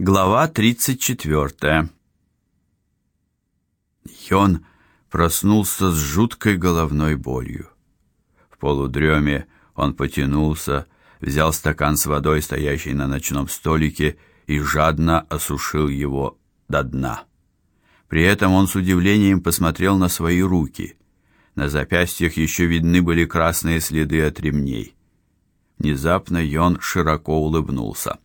Глава 34. Йон проснулся с жуткой головной болью. В полудреме он потянулся, взял стакан с водой, стоящий на ночном столике, и жадно осушил его до дна. При этом он с удивлением посмотрел на свои руки. На запястьях еще видны были красные следы от ремней. Внезапно Йон широко улыбнулся.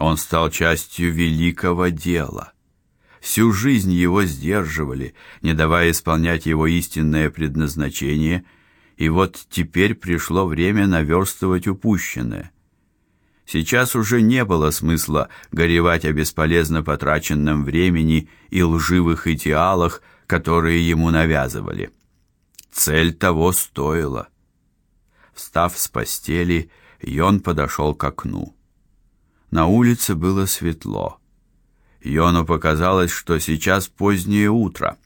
Он стал частью великого дела. Всю жизнь его сдерживали, не давая исполнять его истинное предназначение, и вот теперь пришло время наверстывать упущенное. Сейчас уже не было смысла горевать о бесполезно потраченном времени и лживых идеалах, которые ему навязывали. Цель того стоила. Встав с постели, Йон подошел к окну. На улице было светло. Йону показалось, что сейчас позднее утро.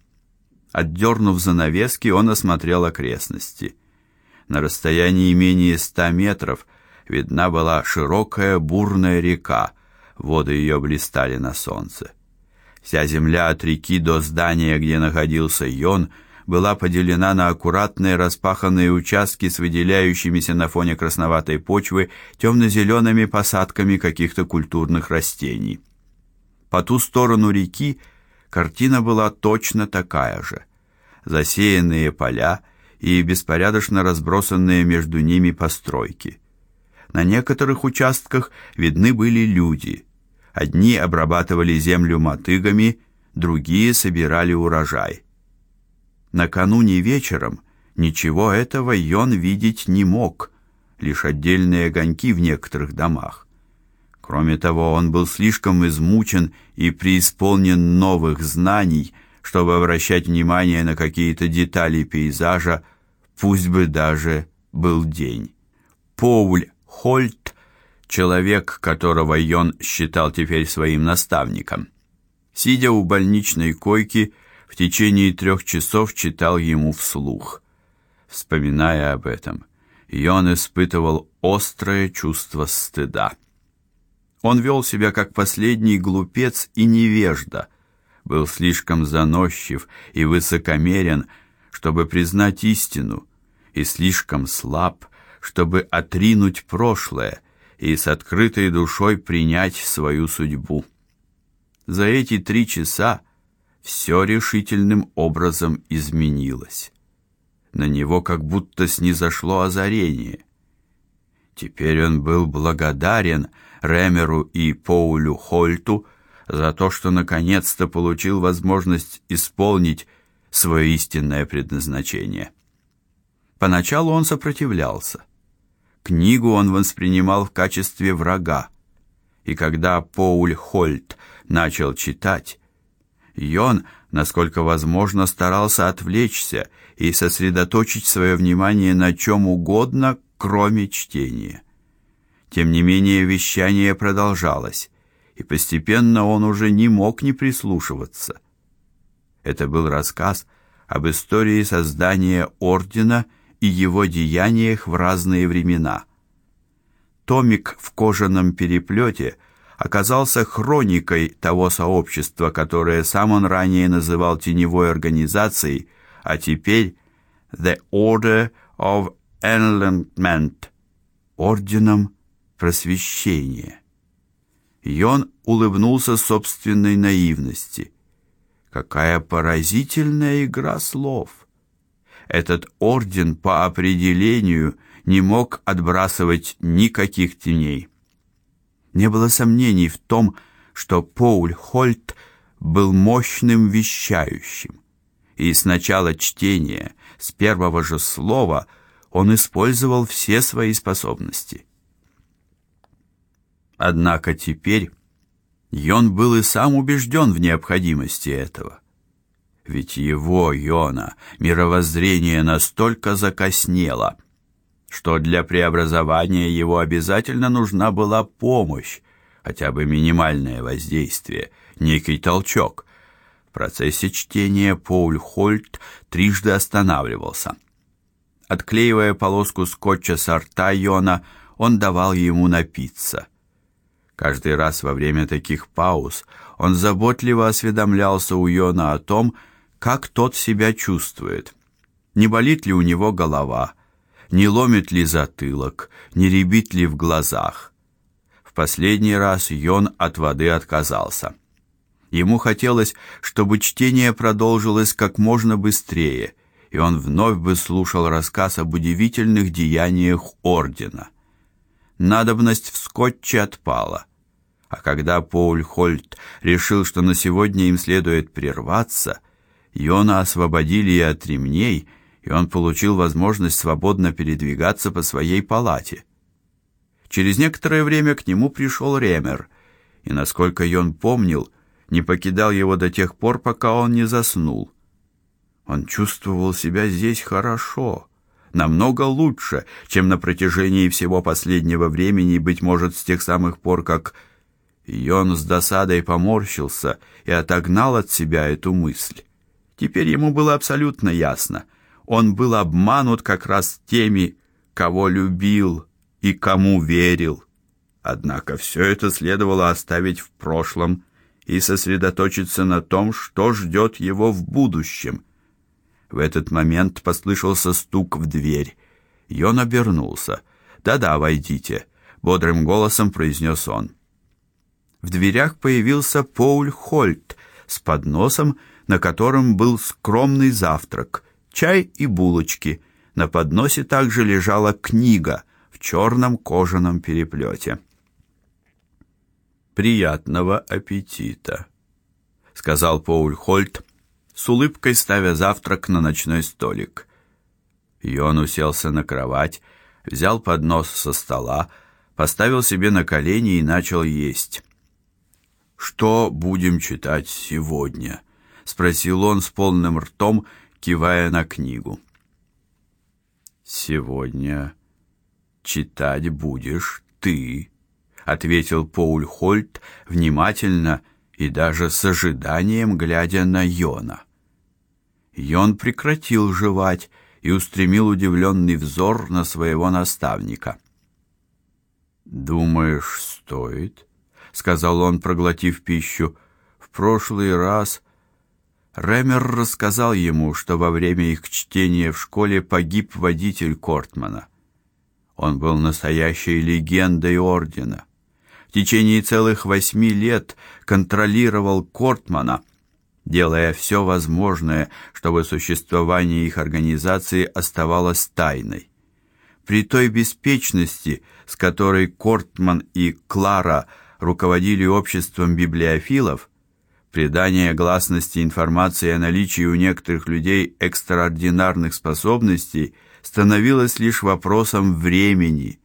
Отдернув занавески, он осмотрел окрестности. На расстоянии менее ста метров видна была широкая бурная река, воды ее блистали на солнце. Вся земля от реки до здания, где находился Йон, была поделена на аккуратные распаханные участки с выделяющимися на фоне красноватой почвы темно-зелеными посадками каких-то культурных растений. По ту сторону реки картина была точно такая же. Засеянные поля и беспорядочно разбросанные между ними постройки. На некоторых участках видны были люди. Одни обрабатывали землю мотыгами, другие собирали урожай. Накануне вечером ничего этого Йон видеть не мог, лишь отдельные огоньки в некоторых домах. Кроме того, он был слишком измучен и преисполнен новых знаний, чтобы обращать внимание на какие-то детали пейзажа, пусть бы даже был день. Поуль Хольт, человек, которого Йон считал теперь своим наставником, сидя у больничной койки, в течение трех часов читал ему вслух. Вспоминая об этом, Йон испытывал острое чувство стыда. Он вел себя как последний глупец и невежда, был слишком заносчив и высокомерен, чтобы признать истину, и слишком слаб, чтобы отринуть прошлое и с открытой душой принять свою судьбу. За эти три часа все решительным образом изменилось. На него как будто снизошло озарение. Теперь он был благодарен Ремеру и Поулю Хольту за то, что наконец-то получил возможность исполнить свое истинное предназначение. Поначалу он сопротивлялся. Книгу он воспринимал в качестве врага. И когда Поуль Хольт начал читать, Йон, насколько возможно, старался отвлечься и сосредоточить свое внимание на чем угодно, кроме чтения. Тем не менее, вещание продолжалось, и постепенно он уже не мог не прислушиваться. Это был рассказ об истории создания ордена и его деяниях в разные времена. Томик в кожаном переплете – оказался хроникой того сообщества, которое сам он ранее называл теневой организацией, а теперь The Order of Enlightenment, орденом просвещения. Йон улыбнулся собственной наивности. Какая поразительная игра слов. Этот орден по определению не мог отбрасывать никаких теней. Не было сомнений в том, что Поуль Хольт был мощным вещающим. И с начала чтения, с первого же слова, он использовал все свои способности. Однако теперь Йон был и сам убежден в необходимости этого. Ведь его, Йона, мировоззрение настолько закоснело, что для преобразования его обязательно нужна была помощь, хотя бы минимальное воздействие, некий толчок. В процессе чтения Пауль Хольт трижды останавливался. Отклеивая полоску скотча с рта Йона, он давал ему напиться. Каждый раз во время таких пауз он заботливо осведомлялся у Йона о том, как тот себя чувствует. Не болит ли у него голова, не ломит ли затылок, не рябит ли в глазах. В последний раз Йон от воды отказался. Ему хотелось, чтобы чтение продолжилось как можно быстрее, и он вновь бы слушал рассказ об удивительных деяниях ордена. Надобность в скотче отпала. А когда Пауль Хольт решил, что на сегодня им следует прерваться, Йона освободили и от ремней, и он получил возможность свободно передвигаться по своей палате. Через некоторое время к нему пришел Ремер, и, насколько Йон помнил, не покидал его до тех пор, пока он не заснул. Он чувствовал себя здесь хорошо, намного лучше, чем на протяжении всего последнего времени, быть может, с тех самых пор, как Йон с досадой поморщился и отогнал от себя эту мысль. Теперь ему было абсолютно ясно, он был обманут как раз теми, кого любил и кому верил. Однако все это следовало оставить в прошлом и сосредоточиться на том, что ждет его в будущем. В этот момент послышался стук в дверь. И он обернулся. "Да-да, войдите", бодрым голосом произнес он. В дверях появился Пауль Хольт с подносом, на котором был скромный завтрак: чай и булочки. На подносе также лежала книга в черном кожаном переплете. Приятного аппетита, сказал Пауль Хольт, с улыбкой ставя завтрак на ночной столик. И он уселся на кровать, взял поднос со стола, поставил себе на колени и начал есть. Что будем читать сегодня? спросил он с полным ртом, кивая на книгу. Сегодня читать будешь ты, ответил Пауль Хольт, внимательно и даже с ожиданием глядя на Йона. Йон прекратил жевать и устремил удивленный взор на своего наставника. Думаешь, стоит? сказал он, проглотив пищу. В прошлый раз Ремер рассказал ему, что во время их чтения в школе погиб водитель Кортмана. Он был настоящей легендой ордена течение целых восьми лет контролировал Кортмана, делая все возможное, чтобы существование их организации оставалось тайной. При той беспечности, с которой Кортман и Клара руководили обществом библиофилов, придание гласности информации о наличии у некоторых людей экстраординарных способностей становилось лишь вопросом времени –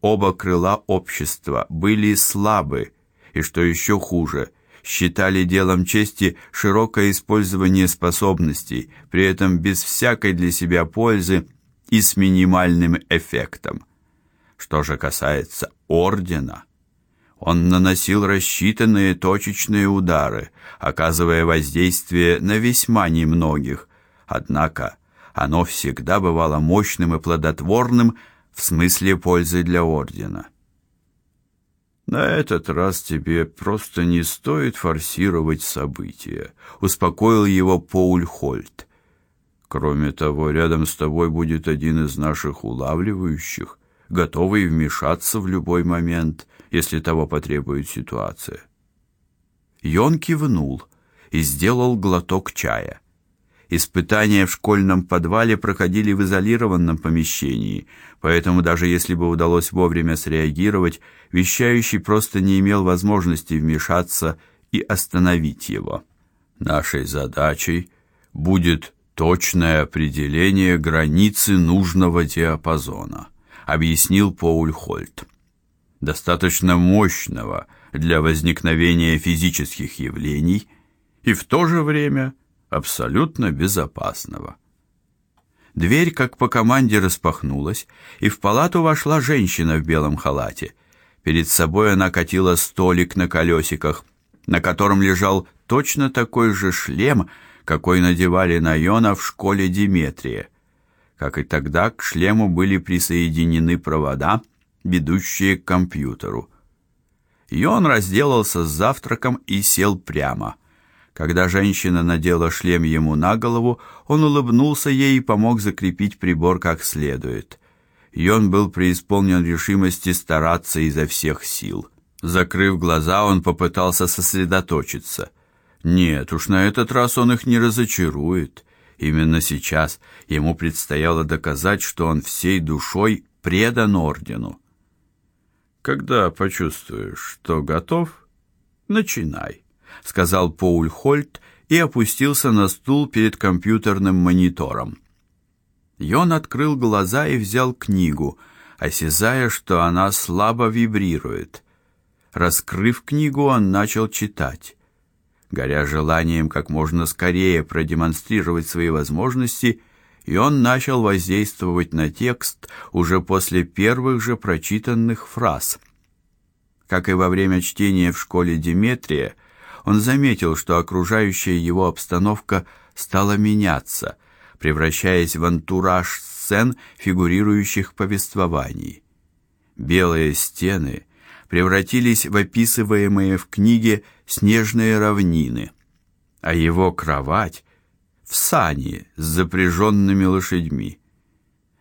Оба крыла общества были слабы, и что еще хуже, считали делом чести широкое использование способностей, при этом без всякой для себя пользы и с минимальным эффектом. Что же касается ордена, он наносил рассчитанные точечные удары, оказывая воздействие на весьма немногих. Однако оно всегда бывало мощным и плодотворным, в смысле пользы для ордена. На этот раз тебе просто не стоит форсировать события, успокоил его Пауль Хольт. Кроме того, рядом с тобой будет один из наших улавливающих, готовый вмешаться в любой момент, если того потребует ситуация. Йон кивнул и сделал глоток чая. Испытания в школьном подвале проходили в изолированном помещении, поэтому даже если бы удалось вовремя среагировать, вещающий просто не имел возможности вмешаться и остановить его. Нашей задачей будет точное определение границы нужного диапазона, объяснил Пауль Хольт. Достаточно мощного для возникновения физических явлений и в то же время абсолютно безопасного. Дверь, как по команде, распахнулась, и в палату вошла женщина в белом халате. Перед собой она катила столик на колесиках, на котором лежал точно такой же шлем, какой надевали на Йона в школе Диметрия. Как и тогда, к шлему были присоединены провода, ведущие к компьютеру. И он разделался с завтраком и сел прямо. Когда женщина надела шлем ему на голову, он улыбнулся ей и помог закрепить прибор как следует. И он был преисполнен решимости стараться изо всех сил. Закрыв глаза, он попытался сосредоточиться. Нет, уж на этот раз он их не разочарует. Именно сейчас ему предстояло доказать, что он всей душой предан ордену. Когда почувствуешь, что готов, начинай, сказал Пауль Хольт и опустился на стул перед компьютерным монитором. Йон открыл глаза и взял книгу, осязая, что она слабо вибрирует. Раскрыв книгу, он начал читать. Горя желанием как можно скорее продемонстрировать свои возможности, и он начал воздействовать на текст уже после первых же прочитанных фраз. Как и во время чтения в школе Диметрия, он заметил, что окружающая его обстановка стала меняться, превращаясь в антураж сцен, фигурирующих в повествовании. Белые стены превратились в описываемые в книге снежные равнины, а его кровать в сани с запряженными лошадьми.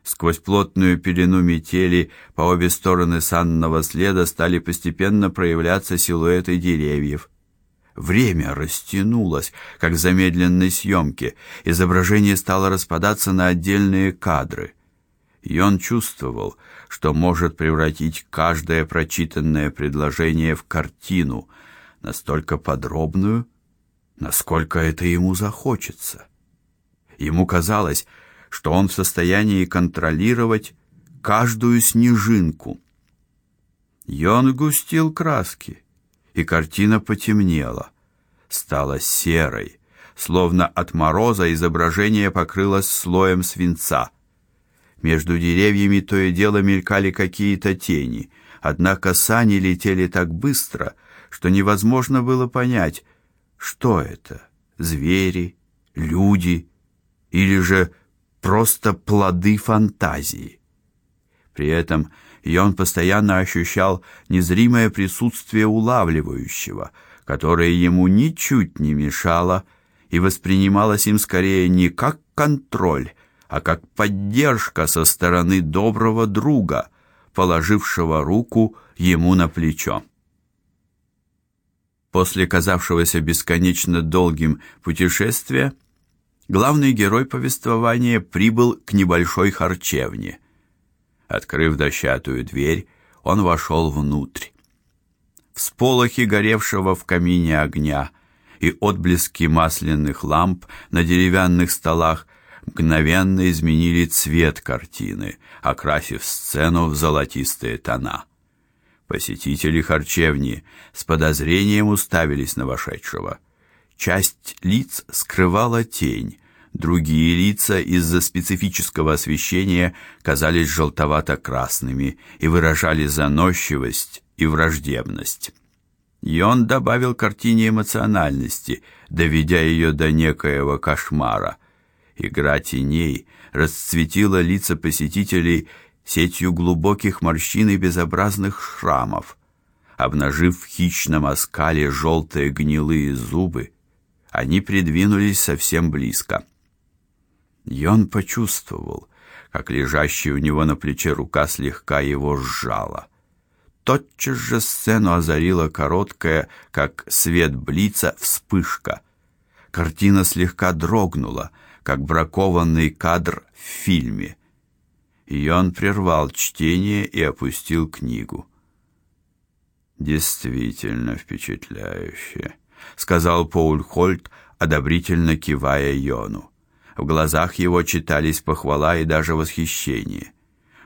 Сквозь плотную пелену метели по обе стороны санного следа стали постепенно проявляться силуэты деревьев. Время растянулось, как в замедленной съемке. Изображение стало распадаться на отдельные кадры. И он чувствовал, что может превратить каждое прочитанное предложение в картину, настолько подробную, насколько это ему захочется. Ему казалось, что он в состоянии контролировать каждую снежинку. Йон густил краски, и картина потемнела, стала серой, словно от мороза изображение покрылось слоем свинца. Между деревьями то и дело мелькали какие-то тени, однако сани летели так быстро, что невозможно было понять, что это: звери, люди или же просто плоды фантазии. При этом он постоянно ощущал незримое присутствие улавливающего, которое ему ничуть не мешало и воспринималось им скорее не как контроль, а как поддержка со стороны доброго друга, положившего руку ему на плечо. После казавшегося бесконечно долгим путешествия главный герой повествования прибыл к небольшой харчевне. Открыв дощатую дверь, он вошел внутрь. Всполохи горевшего в камине огня и отблески масляных ламп на деревянных столах мгновенно изменили цвет картины, окрасив сцену в золотистые тона. Посетители харчевни с подозрением уставились на вошедшего. Часть лиц скрывала тень, другие лица из-за специфического освещения казались желтовато-красными и выражали заносчивость и враждебность. И он добавил картине эмоциональности, доведя ее до некоего кошмара. Игра теней расцветила лица посетителей сетью глубоких морщин и безобразных шрамов. Обнажив в хищном оскале желтые гнилые зубы, они придвинулись совсем близко. И он почувствовал, как лежащая у него на плече рука слегка его сжала. Тотчас же сцену озарила короткая, как свет блица, вспышка. Картина слегка дрогнула, как бракованный кадр в фильме и он прервал чтение и опустил книгу. Действительно впечатляюще, сказал Пауль Хольт, одобрительно кивая Йону. В глазах его читались похвала и даже восхищение.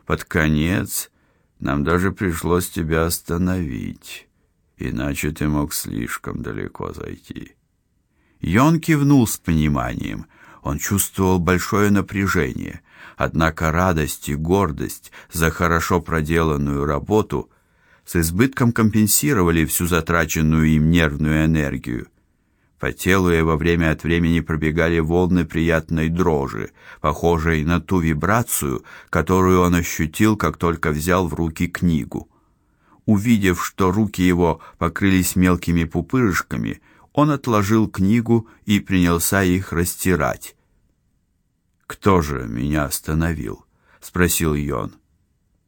Под конец нам даже пришлось тебя остановить, иначе ты мог слишком далеко зайти. Йон кивнул с пониманием. Он чувствовал большое напряжение. Однако радость и гордость за хорошо проделанную работу с избытком компенсировали всю затраченную им нервную энергию. По телу его время от времени пробегали волны приятной дрожи, похожей на ту вибрацию, которую он ощутил, как только взял в руки книгу. Увидев, что руки его покрылись мелкими пупырышками, он отложил книгу и принялся их растирать. Кто же меня остановил? спросил Йон.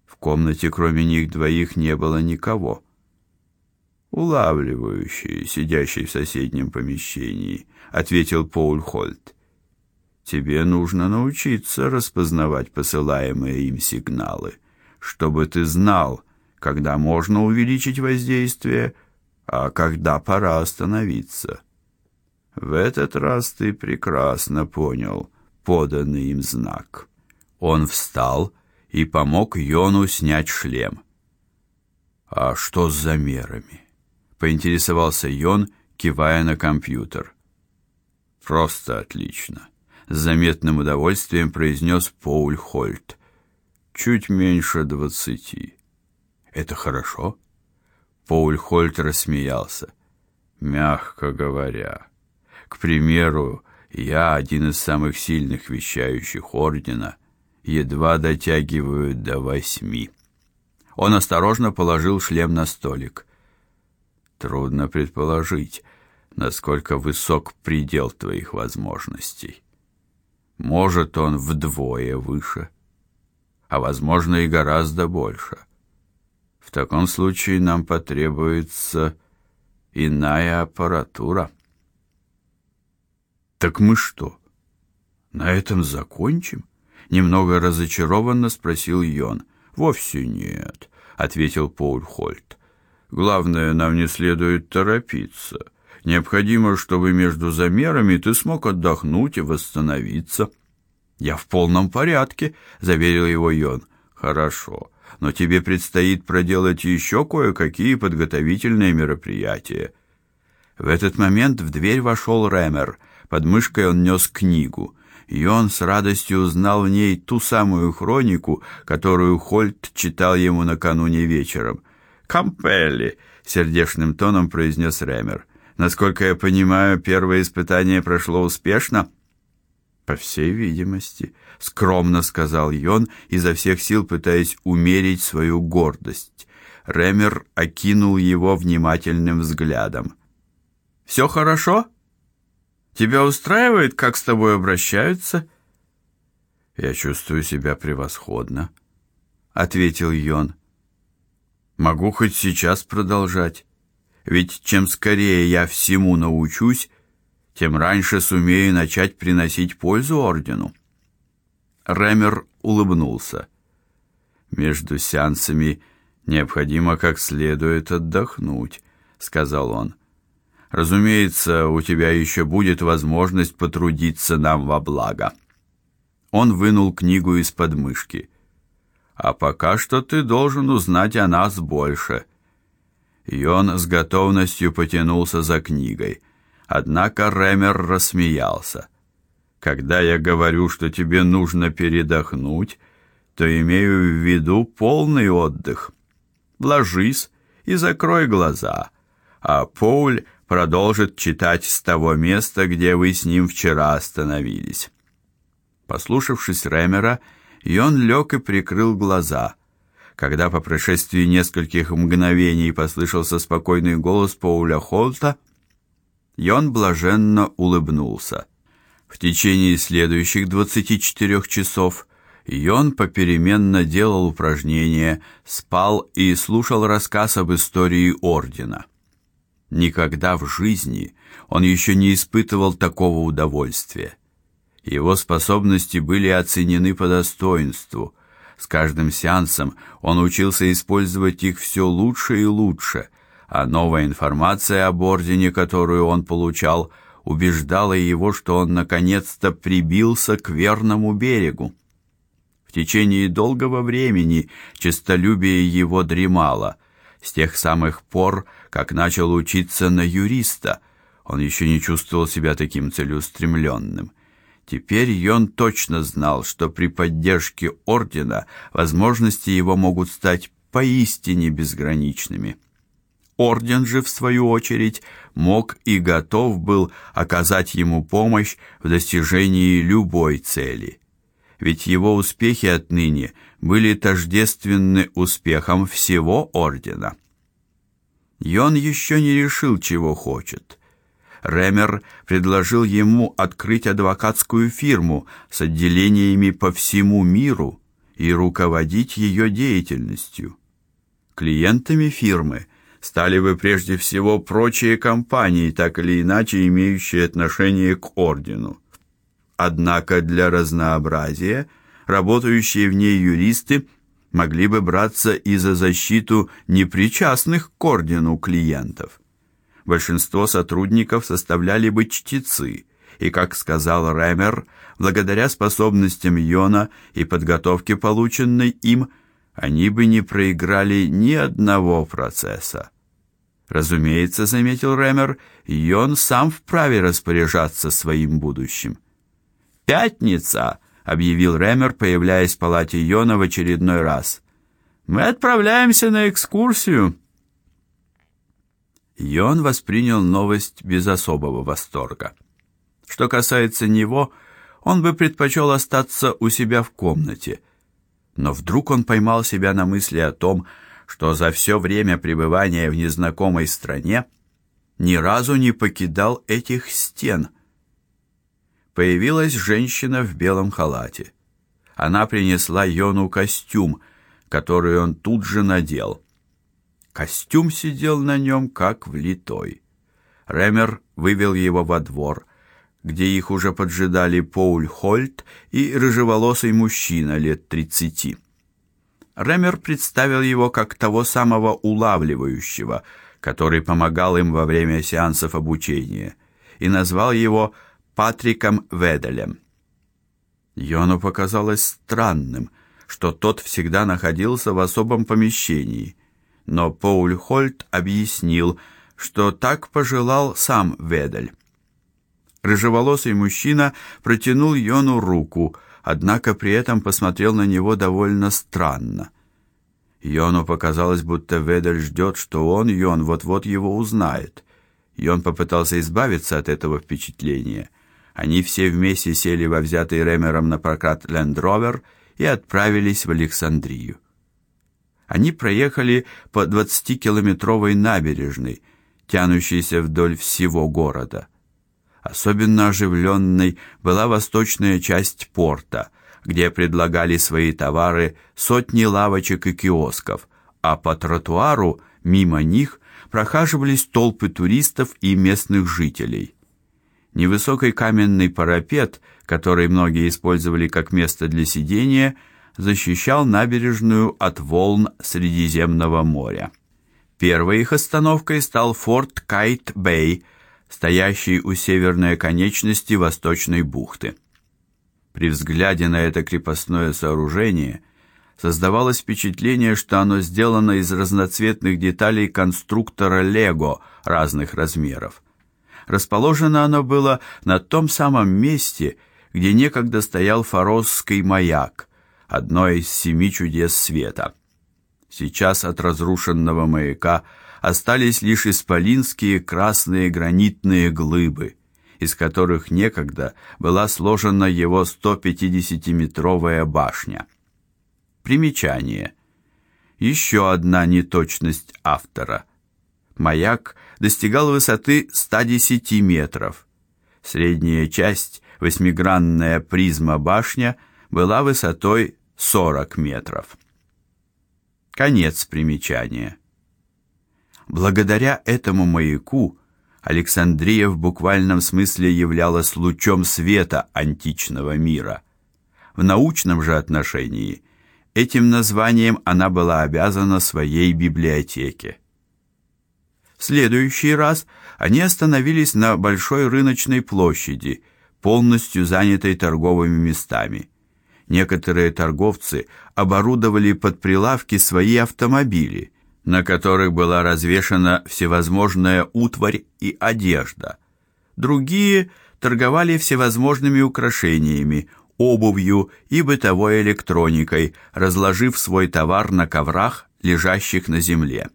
В комнате кроме них двоих не было никого. Улавливающий, сидящий в соседнем помещении, ответил Пауль Хольт. Тебе нужно научиться распознавать посылаемые им сигналы, чтобы ты знал, когда можно увеличить воздействие, а когда пора остановиться. В этот раз ты прекрасно понял поданный им знак. Он встал и помог Йону снять шлем. А что с замерами? поинтересовался Йон, кивая на компьютер. Просто отлично, с заметным удовольствием произнес Пауль Хольт. Чуть меньше двадцати. Это хорошо? Пауль Хольт рассмеялся. Мягко говоря, к примеру, я один из самых сильных вещающих ордена, едва дотягиваю до восьми. Он осторожно положил шлем на столик. Трудно предположить, насколько высок предел твоих возможностей. Может, он вдвое выше, а возможно и гораздо больше. В таком случае нам потребуется иная аппаратура. Так мы что, на этом закончим? Немного разочарованно спросил Йон. Вовсе нет, ответил Пауль Хольт. Главное, нам не следует торопиться. Необходимо, чтобы между замерами ты смог отдохнуть и восстановиться. Я в полном порядке, заверил его Йон. Хорошо но тебе предстоит проделать еще кое-какие подготовительные мероприятия. В этот момент в дверь вошел Рэмер. Под мышкой он нес книгу, и он с радостью узнал в ней ту самую хронику, которую Хольт читал ему накануне вечером. «Кампелли», — сердечным тоном произнес Рэмер. «Насколько я понимаю, первое испытание прошло успешно?» «По всей видимости», скромно сказал Йон, изо всех сил пытаясь умерить свою гордость. Ремер окинул его внимательным взглядом. «Все хорошо? Тебя устраивает, как с тобой обращаются?» «Я чувствую себя превосходно», — ответил Йон. «Могу хоть сейчас продолжать, ведь чем скорее я всему научусь, тем раньше сумею начать приносить пользу ордену». Рэмер улыбнулся. Между сеансами необходимо как следует отдохнуть, сказал он. Разумеется, у тебя еще будет возможность потрудиться нам во благо. Он вынул книгу из подмышки. А пока что ты должен узнать о нас больше. И он с готовностью потянулся за книгой. Однако Рэмер рассмеялся. Когда я говорю, что тебе нужно передохнуть, то имею в виду полный отдых. Ложись и закрой глаза, а Пауль продолжит читать с того места, где вы с ним вчера остановились. Послушавшись Ремера, Йон лег и прикрыл глаза. Когда по прошествии нескольких мгновений послышался спокойный голос Пауля Холта, Йон блаженно улыбнулся. В течение следующих 24 часов Йон попеременно делал упражнения, спал и слушал рассказ об истории ордена. Никогда в жизни он еще не испытывал такого удовольствия. Его способности были оценены по достоинству. С каждым сеансом он учился использовать их все лучше и лучше, а новая информация об ордене, которую он получал, убеждала его, что он наконец-то прибился к верному берегу. В течение долгого времени честолюбие его дремало. С тех самых пор, как начал учиться на юриста, он еще не чувствовал себя таким целеустремленным. Теперь он точно знал, что при поддержке ордена возможности его могут стать поистине безграничными. Орден же в свою очередь мог и готов был оказать ему помощь в достижении любой цели. Ведь его успехи отныне были тождественны успехам всего ордена. Йон еще не решил, чего хочет. Ремер предложил ему открыть адвокатскую фирму с отделениями по всему миру и руководить ее деятельностью. Клиентами фирмы стали бы прежде всего прочие компании, так или иначе имеющие отношение к ордену. Однако для разнообразия работающие в ней юристы могли бы браться и за защиту непричастных к ордену клиентов. Большинство сотрудников составляли бы чтецы, и, как сказал Ремер, благодаря способностям Йона и подготовке, полученной им, они бы не проиграли ни одного процесса. Разумеется, заметил Ремер, Йон сам вправе распоряжаться своим будущим. Пятница, объявил Ремер, появляясь в палате Йона в очередной раз. Мы отправляемся на экскурсию. Йон воспринял новость без особого восторга. Что касается него, он бы предпочел остаться у себя в комнате. Но вдруг он поймал себя на мысли о том, что за все время пребывания в незнакомой стране ни разу не покидал этих стен. Появилась женщина в белом халате. Она принесла Йону костюм, который он тут же надел. Костюм сидел на нем как влитой. Ремер вывел его во двор, где их уже поджидали Поуль Хольт и рыжеволосый мужчина лет тридцати. Ремер представил его как того самого улавливающего, который помогал им во время сеансов обучения, и назвал его Патриком Веделем. Йону показалось странным, что тот всегда находился в особом помещении – но Пауль Хольт объяснил, что так пожелал сам Ведель. Рыжеволосый мужчина протянул Йону руку, однако при этом посмотрел на него довольно странно. Йону показалось, будто Ведель ждет, что он, Йон, вот-вот его узнает. Йон попытался избавиться от этого впечатления. Они все вместе сели во взятый Ремером на прокат Лендровер и отправились в Александрию. Они проехали по 20-километровой набережной, тянущейся вдоль всего города. Особенно оживленной была восточная часть порта, где предлагали свои товары сотни лавочек и киосков, а по тротуару мимо них прохаживались толпы туристов и местных жителей. Невысокий каменный парапет, который многие использовали как место для сидения, защищал набережную от волн Средиземного моря. Первой их остановкой стал форт Кайт-Бэй, стоящий у северной оконечности Восточной бухты. При взгляде на это крепостное сооружение создавалось впечатление, что оно сделано из разноцветных деталей конструктора Лего разных размеров. Расположено оно было на том самом месте, где некогда стоял Форосский маяк, одно из семи чудес света. Сейчас от разрушенного маяка остались лишь исполинские красные гранитные глыбы, из которых некогда была сложена его 150-метровая башня. Примечание. Еще одна неточность автора. Маяк достигал высоты 110 метров. Средняя часть, восьмигранная призма башня – была высотой 40 метров. Конец примечания. Благодаря этому маяку Александрия в буквальном смысле являлась лучом света античного мира. В научном же отношении этим названием она была обязана своей библиотеке. В следующий раз они остановились на большой рыночной площади, полностью занятой торговыми местами. Некоторые торговцы оборудовали под прилавки свои автомобили, на которых была развешана всевозможная утварь и одежда. Другие торговали всевозможными украшениями, обувью и бытовой электроникой, разложив свой товар на коврах, лежащих на земле.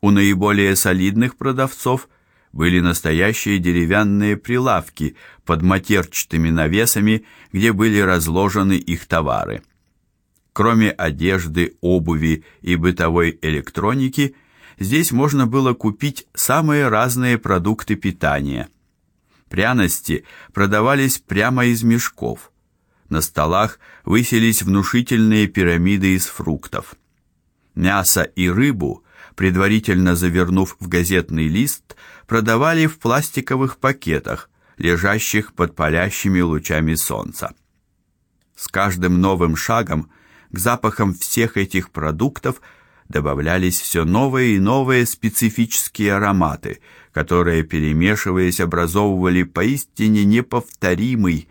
У наиболее солидных продавцов были настоящие деревянные прилавки под матерчатыми навесами, где были разложены их товары. Кроме одежды, обуви и бытовой электроники, Здесь можно было купить самые разные продукты питания. Пряности продавались прямо из мешков. На столах высились внушительные пирамиды из фруктов. Мясо и рыбу, предварительно завернув в газетный лист, продавали в пластиковых пакетах, лежащих под палящими лучами солнца. С каждым новым шагом к запахам всех этих продуктов добавлялись все новые и новые специфические ароматы, которые, перемешиваясь, образовывали поистине неповторимый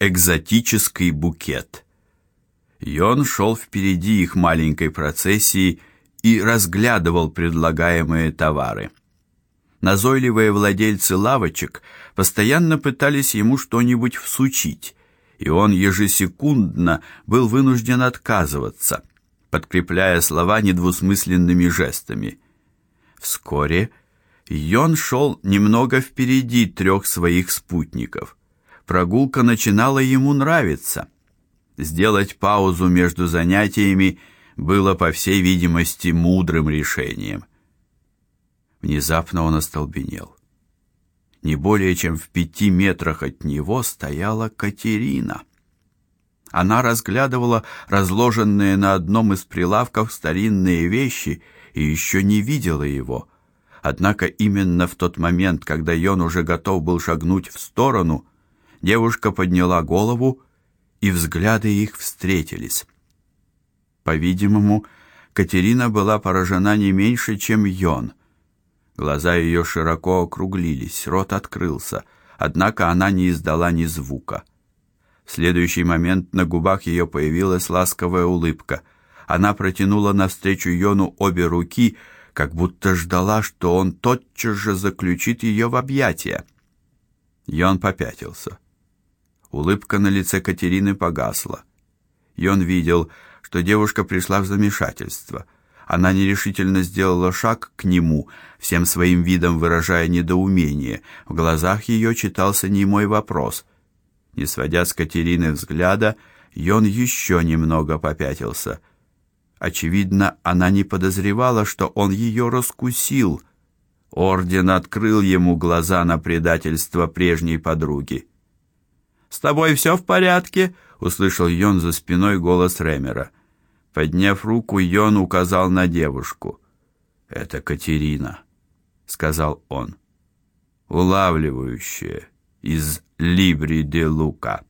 экзотический букет. Йон шел впереди их маленькой процессии и разглядывал предлагаемые товары. Назойливые владельцы лавочек постоянно пытались ему что-нибудь всучить, и он ежесекундно был вынужден отказываться, подкрепляя слова недвусмысленными жестами. Вскоре Йон шел немного впереди трех своих спутников. Прогулка начинала ему нравиться. Сделать паузу между занятиями было, по всей видимости, мудрым решением. Внезапно он остолбенел. Не более чем в пяти метрах от него стояла Катерина. Она разглядывала разложенные на одном из прилавков старинные вещи и еще не видела его. Однако именно в тот момент, когда Йон уже готов был шагнуть в сторону, девушка подняла голову, и взгляды их встретились. По-видимому, Катерина была поражена не меньше, чем Йон. Глаза ее широко округлились, рот открылся, однако она не издала ни звука. В следующий момент на губах ее появилась ласковая улыбка. Она протянула навстречу Йону обе руки, как будто ждала, что он тотчас же заключит ее в объятия. Йон попятился. Улыбка на лице Катерины погасла. Йон видел, что девушка пришла в замешательство. Она нерешительно сделала шаг к нему, всем своим видом выражая недоумение. В глазах ее читался немой вопрос. Не сводя с Катерины взгляда, Йон еще немного попятился. Очевидно, она не подозревала, что он ее раскусил. Орден открыл ему глаза на предательство прежней подруги. «С тобой все в порядке?» — услышал Йон за спиной голос Ремера. Подняв руку, Йон указал на девушку. «Это Катерина», — сказал он. «Улавливающая из Либри де Лука».